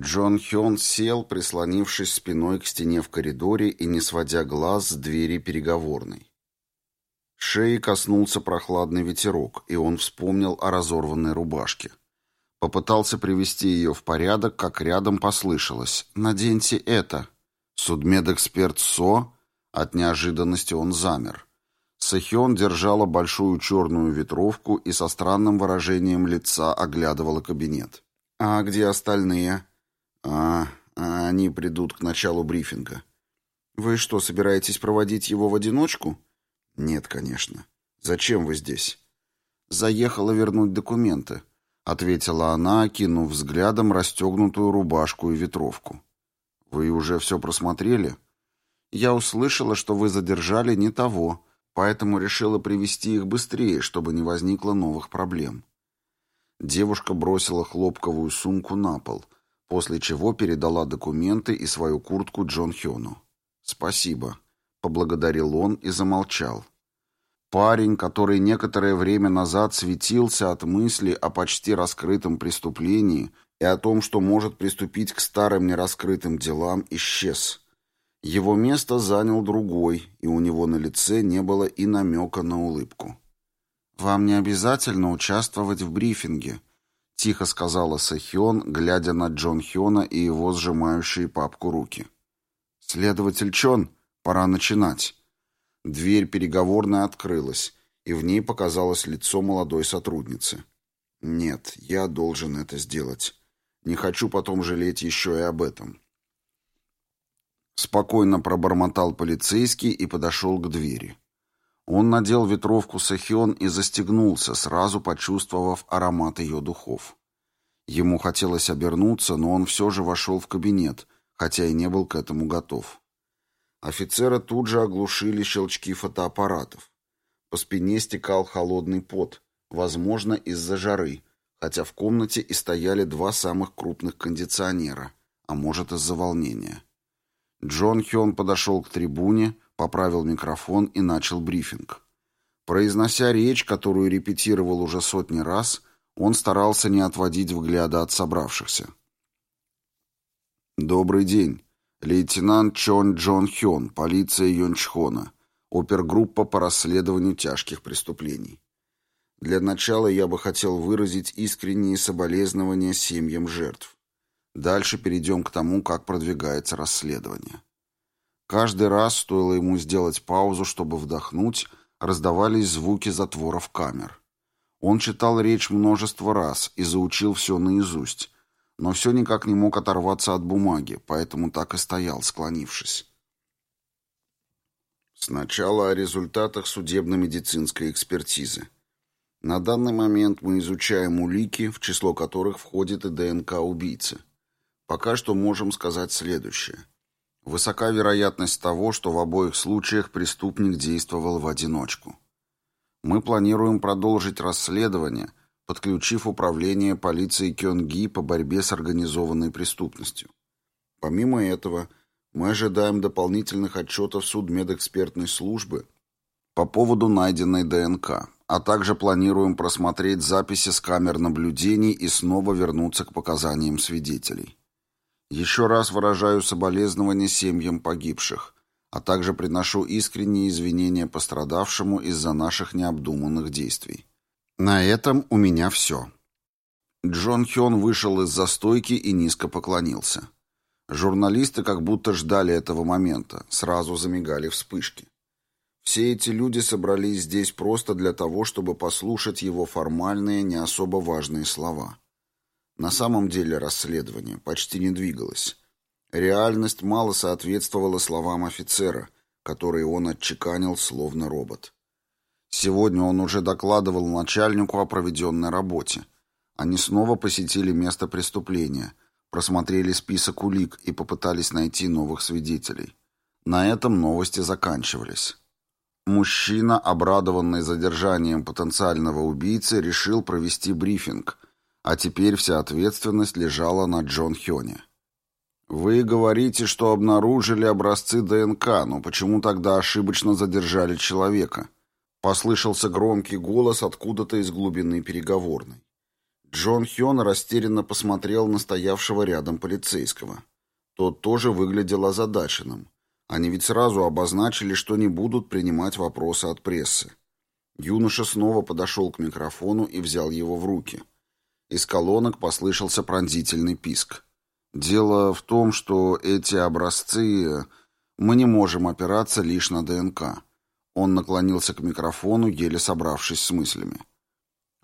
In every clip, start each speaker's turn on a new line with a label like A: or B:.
A: Джон Хён сел, прислонившись спиной к стене в коридоре и не сводя глаз с двери переговорной. Шеи коснулся прохладный ветерок, и он вспомнил о разорванной рубашке. Попытался привести ее в порядок, как рядом послышалось «Наденьте это». Судмедэксперт Со, от неожиданности он замер. Сэхён держала большую черную ветровку и со странным выражением лица оглядывала кабинет. «А где остальные?» «А, а они придут к началу брифинга». «Вы что, собираетесь проводить его в одиночку?» «Нет, конечно. Зачем вы здесь?» «Заехала вернуть документы», — ответила она, окинув взглядом расстегнутую рубашку и ветровку. «Вы уже все просмотрели?» «Я услышала, что вы задержали не того, поэтому решила привести их быстрее, чтобы не возникло новых проблем». Девушка бросила хлопковую сумку на пол, после чего передала документы и свою куртку Джон Хёну. «Спасибо», — поблагодарил он и замолчал. Парень, который некоторое время назад светился от мысли о почти раскрытом преступлении и о том, что может приступить к старым нераскрытым делам, исчез. Его место занял другой, и у него на лице не было и намека на улыбку. «Вам не обязательно участвовать в брифинге», — тихо сказала Сахион, глядя на Джон Хёна и его сжимающие папку руки. «Следователь Чон, пора начинать». Дверь переговорной открылась, и в ней показалось лицо молодой сотрудницы. «Нет, я должен это сделать. Не хочу потом жалеть еще и об этом». Спокойно пробормотал полицейский и подошел к двери. Он надел ветровку Сахион и застегнулся, сразу почувствовав аромат ее духов. Ему хотелось обернуться, но он все же вошел в кабинет, хотя и не был к этому готов. Офицера тут же оглушили щелчки фотоаппаратов. По спине стекал холодный пот, возможно, из-за жары, хотя в комнате и стояли два самых крупных кондиционера, а может, из-за волнения. Джон Хён подошел к трибуне, поправил микрофон и начал брифинг. Произнося речь, которую репетировал уже сотни раз, он старался не отводить взгляда от собравшихся. «Добрый день. Лейтенант Чон Джон Хён, полиция Йончхона, опергруппа по расследованию тяжких преступлений. Для начала я бы хотел выразить искренние соболезнования семьям жертв. Дальше перейдем к тому, как продвигается расследование. Каждый раз стоило ему сделать паузу, чтобы вдохнуть, раздавались звуки затворов камер. Он читал речь множество раз и заучил все наизусть, но все никак не мог оторваться от бумаги, поэтому так и стоял, склонившись. Сначала о результатах судебно-медицинской экспертизы. На данный момент мы изучаем улики, в число которых входит и ДНК убийцы. Пока что можем сказать следующее – Высока вероятность того, что в обоих случаях преступник действовал в одиночку. Мы планируем продолжить расследование, подключив управление полиции Кёнги по борьбе с организованной преступностью. Помимо этого, мы ожидаем дополнительных отчетов судмедэкспертной службы по поводу найденной ДНК, а также планируем просмотреть записи с камер наблюдений и снова вернуться к показаниям свидетелей. Еще раз выражаю соболезнования семьям погибших, а также приношу искренние извинения пострадавшему из-за наших необдуманных действий. На этом у меня все. Джон Хён вышел из застойки и низко поклонился. Журналисты как будто ждали этого момента, сразу замигали вспышки. Все эти люди собрались здесь просто для того, чтобы послушать его формальные, не особо важные слова. На самом деле расследование почти не двигалось. Реальность мало соответствовала словам офицера, которые он отчеканил словно робот. Сегодня он уже докладывал начальнику о проведенной работе. Они снова посетили место преступления, просмотрели список улик и попытались найти новых свидетелей. На этом новости заканчивались. Мужчина, обрадованный задержанием потенциального убийцы, решил провести брифинг – а теперь вся ответственность лежала на Джон Хёне. «Вы говорите, что обнаружили образцы ДНК, но почему тогда ошибочно задержали человека?» Послышался громкий голос откуда-то из глубины переговорной. Джон Хён растерянно посмотрел на стоявшего рядом полицейского. Тот тоже выглядел озадаченным. Они ведь сразу обозначили, что не будут принимать вопросы от прессы. Юноша снова подошел к микрофону и взял его в руки. Из колонок послышался пронзительный писк. «Дело в том, что эти образцы... Мы не можем опираться лишь на ДНК». Он наклонился к микрофону, еле собравшись с мыслями.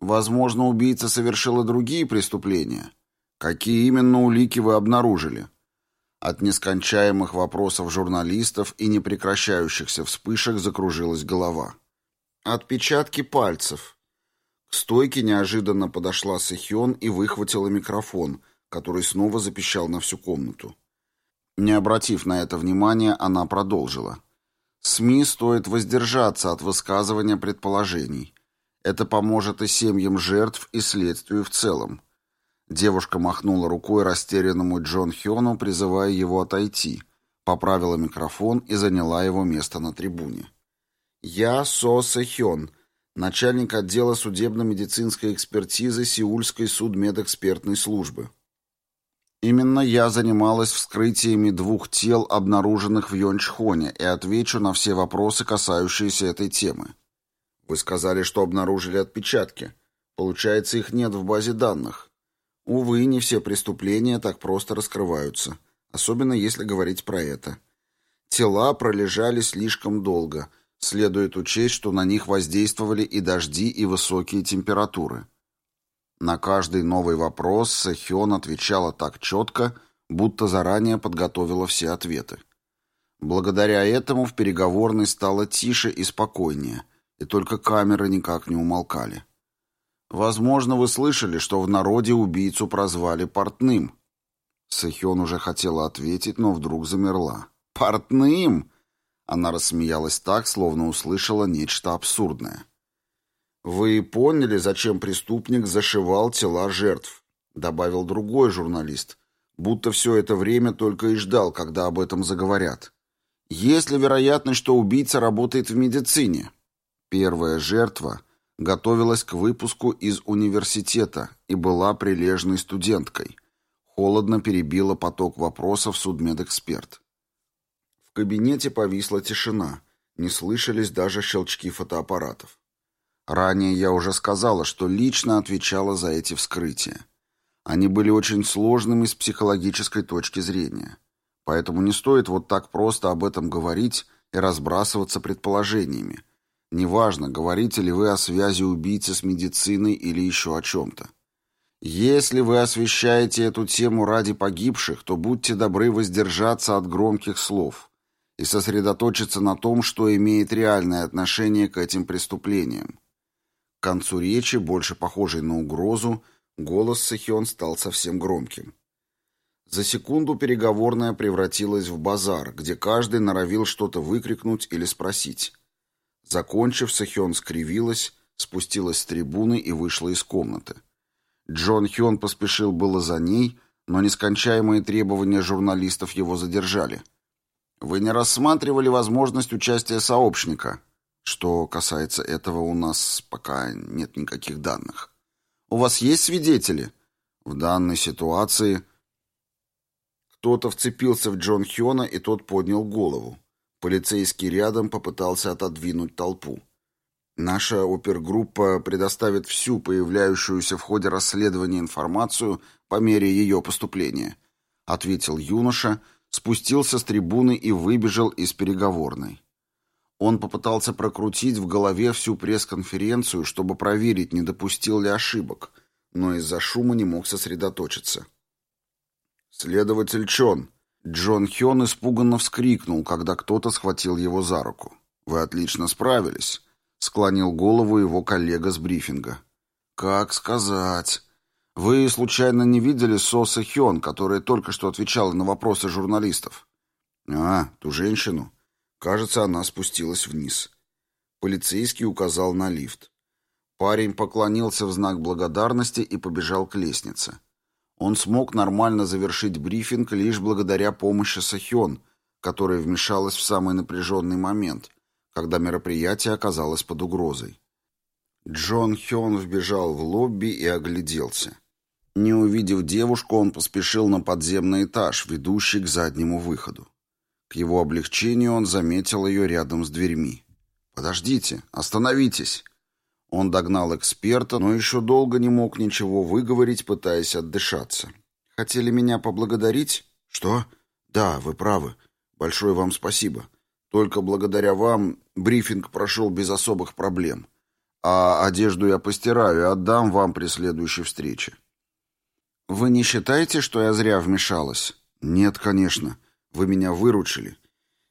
A: «Возможно, убийца совершила другие преступления. Какие именно улики вы обнаружили?» От нескончаемых вопросов журналистов и непрекращающихся вспышек закружилась голова. Отпечатки пальцев. К стойке неожиданно подошла Сэхён и выхватила микрофон, который снова запищал на всю комнату. Не обратив на это внимания, она продолжила. СМИ стоит воздержаться от высказывания предположений. Это поможет и семьям жертв, и следствию в целом. Девушка махнула рукой растерянному Джон Хёну, призывая его отойти, поправила микрофон и заняла его место на трибуне. Я Со Сэхён, начальник отдела судебно-медицинской экспертизы Сеульской судмедэкспертной службы. Именно я занималась вскрытиями двух тел, обнаруженных в Йончхоне, и отвечу на все вопросы, касающиеся этой темы. Вы сказали, что обнаружили отпечатки. Получается, их нет в базе данных. Увы, не все преступления так просто раскрываются, особенно если говорить про это. Тела пролежали слишком долго – Следует учесть, что на них воздействовали и дожди, и высокие температуры. На каждый новый вопрос Сэхён отвечала так четко, будто заранее подготовила все ответы. Благодаря этому в переговорной стало тише и спокойнее, и только камеры никак не умолкали. Возможно, вы слышали, что в народе убийцу прозвали портным. Сэхён уже хотела ответить, но вдруг замерла. «Портным?» Она рассмеялась так, словно услышала нечто абсурдное. «Вы поняли, зачем преступник зашивал тела жертв?» Добавил другой журналист, будто все это время только и ждал, когда об этом заговорят. «Есть ли вероятность, что убийца работает в медицине?» Первая жертва готовилась к выпуску из университета и была прилежной студенткой. Холодно перебила поток вопросов судмедэксперт. Кабинете повисла тишина, не слышались даже щелчки фотоаппаратов. Ранее я уже сказала, что лично отвечала за эти вскрытия. Они были очень сложными с психологической точки зрения. Поэтому не стоит вот так просто об этом говорить и разбрасываться предположениями. Неважно, говорите ли вы о связи убийцы с медициной или еще о чем-то. Если вы освещаете эту тему ради погибших, то будьте добры воздержаться от громких слов и сосредоточиться на том, что имеет реальное отношение к этим преступлениям. К концу речи, больше похожей на угрозу, голос Сэхён стал совсем громким. За секунду переговорная превратилась в базар, где каждый норовил что-то выкрикнуть или спросить. Закончив, Сэхён скривилась, спустилась с трибуны и вышла из комнаты. Джон Хён поспешил было за ней, но нескончаемые требования журналистов его задержали – вы не рассматривали возможность участия сообщника? Что касается этого, у нас пока нет никаких данных. У вас есть свидетели? В данной ситуации кто-то вцепился в Джон Хёна, и тот поднял голову. Полицейский рядом попытался отодвинуть толпу. Наша опергруппа предоставит всю появляющуюся в ходе расследования информацию по мере ее поступления, ответил юноша, спустился с трибуны и выбежал из переговорной. Он попытался прокрутить в голове всю пресс-конференцию, чтобы проверить, не допустил ли ошибок, но из-за шума не мог сосредоточиться. «Следователь Чон!» Джон Хён испуганно вскрикнул, когда кто-то схватил его за руку. «Вы отлично справились», — склонил голову его коллега с брифинга. «Как сказать?» Вы случайно не видели Соса Хён, которая только что отвечала на вопросы журналистов? А, ту женщину. Кажется, она спустилась вниз. Полицейский указал на лифт. Парень поклонился в знак благодарности и побежал к лестнице. Он смог нормально завершить брифинг лишь благодаря помощи Сахён, которая вмешалась в самый напряженный момент, когда мероприятие оказалось под угрозой. Джон Хён вбежал в лобби и огляделся. Не увидев девушку, он поспешил на подземный этаж, ведущий к заднему выходу. К его облегчению он заметил ее рядом с дверьми. «Подождите, остановитесь!» Он догнал эксперта, но еще долго не мог ничего выговорить, пытаясь отдышаться. «Хотели меня поблагодарить?» «Что?» «Да, вы правы. Большое вам спасибо. Только благодаря вам брифинг прошел без особых проблем. А одежду я постираю и отдам вам при следующей встрече». «Вы не считаете, что я зря вмешалась?» «Нет, конечно. Вы меня выручили.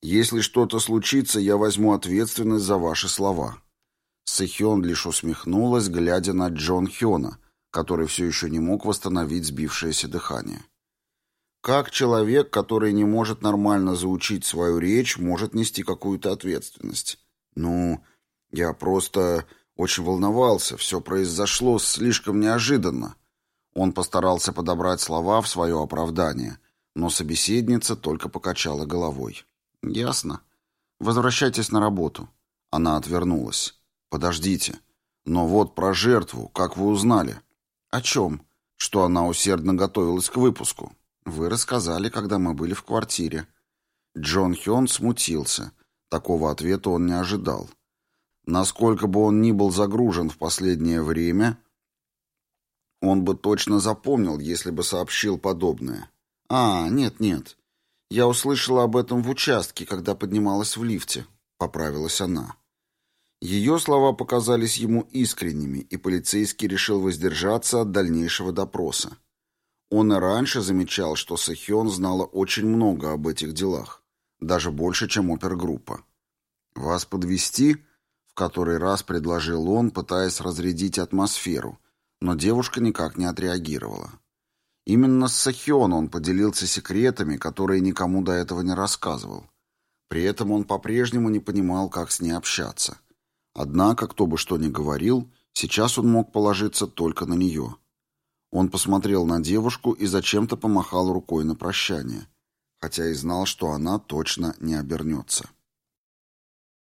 A: Если что-то случится, я возьму ответственность за ваши слова». Сэхён лишь усмехнулась, глядя на Джон Хёна, который все еще не мог восстановить сбившееся дыхание. Как человек, который не может нормально заучить свою речь, может нести какую-то ответственность? Ну, я просто очень волновался, все произошло слишком неожиданно. Он постарался подобрать слова в свое оправдание, но собеседница только покачала головой. «Ясно. Возвращайтесь на работу». Она отвернулась. «Подождите. Но вот про жертву, как вы узнали?» «О чем?» «Что она усердно готовилась к выпуску». «Вы рассказали, когда мы были в квартире». Джон Хён смутился. Такого ответа он не ожидал. Насколько бы он ни был загружен в последнее время, он бы точно запомнил, если бы сообщил подобное. «А, нет-нет. Я услышала об этом в участке, когда поднималась в лифте», — поправилась она. Ее слова показались ему искренними, и полицейский решил воздержаться от дальнейшего допроса. Он и раньше замечал, что Сэхён знала очень много об этих делах, даже больше, чем опергруппа. «Вас подвести? в который раз предложил он, пытаясь разрядить атмосферу, но девушка никак не отреагировала. Именно с Сахион он поделился секретами, которые никому до этого не рассказывал. При этом он по-прежнему не понимал, как с ней общаться. Однако, кто бы что ни говорил, сейчас он мог положиться только на нее. Он посмотрел на девушку и зачем-то помахал рукой на прощание, хотя и знал, что она точно не обернется.